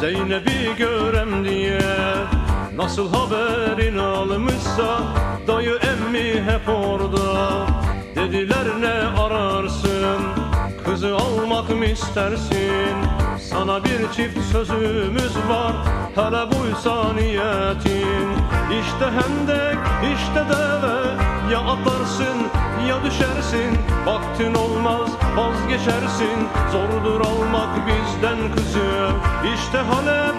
Zeynep'i görem diye Nasıl haberin almışsa Dayı emmi hep orada. Dediler ne ararsın? Kızı almak mı istersin? Sana bir çift sözümüz var Hele buysa niyetin. İşte hendek işte deve Ya atlarsın ya düşersin Vaktin olmaz vazgeçersin. Zordur almak bizden kızı. İşte Halep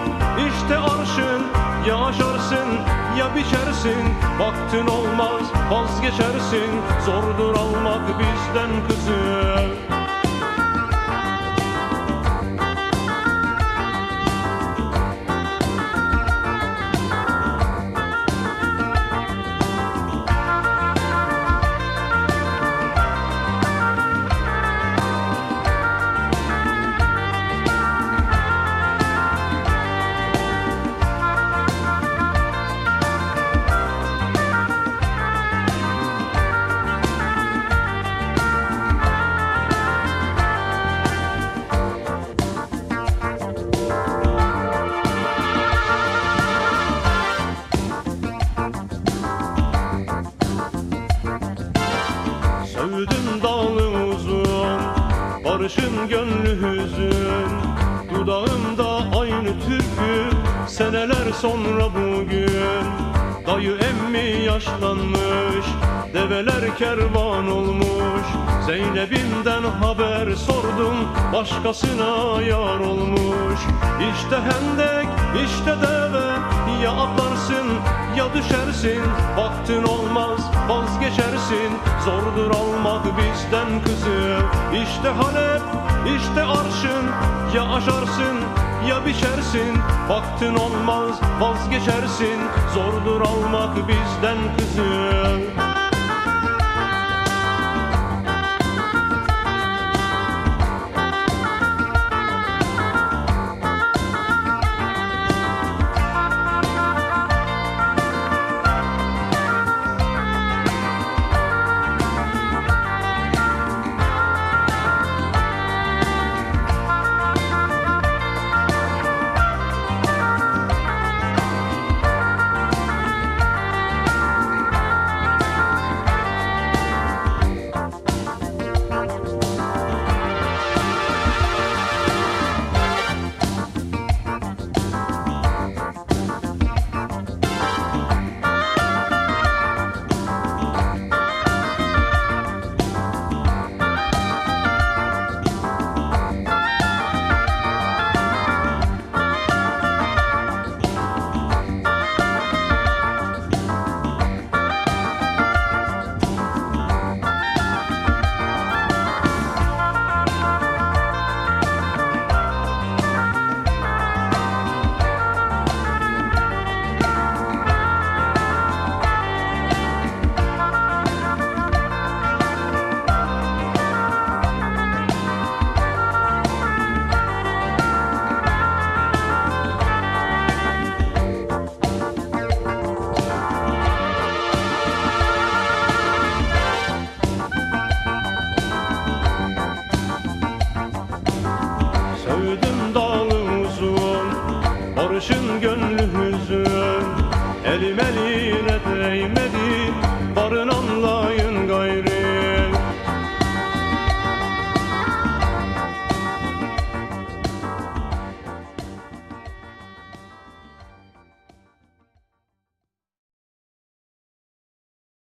işte arşın. Ya aşarsın ya biçersin. Vaktin olmaz vazgeçersin. Zordur almak bizden kızı Sövdüm dalı uzun Barışın gönlü hüzün. Dudağımda aynı türkü Seneler sonra bugün. Dayı emmi yaşlanmış Develer kervan olmuş. Zeynep'imden haber sordum Başkasına yar olmuş. İşte hendek işte deve Ya atlarsın ya düşersin. Vaktin olmaz vazgeçersin. Zordur almak bizden kızı İşte Halep işte arşın. Ya aşarsın ya biçersin. Vaktin olmaz vazgeçersin. Zordur almak bizden kızı Nazire değmedi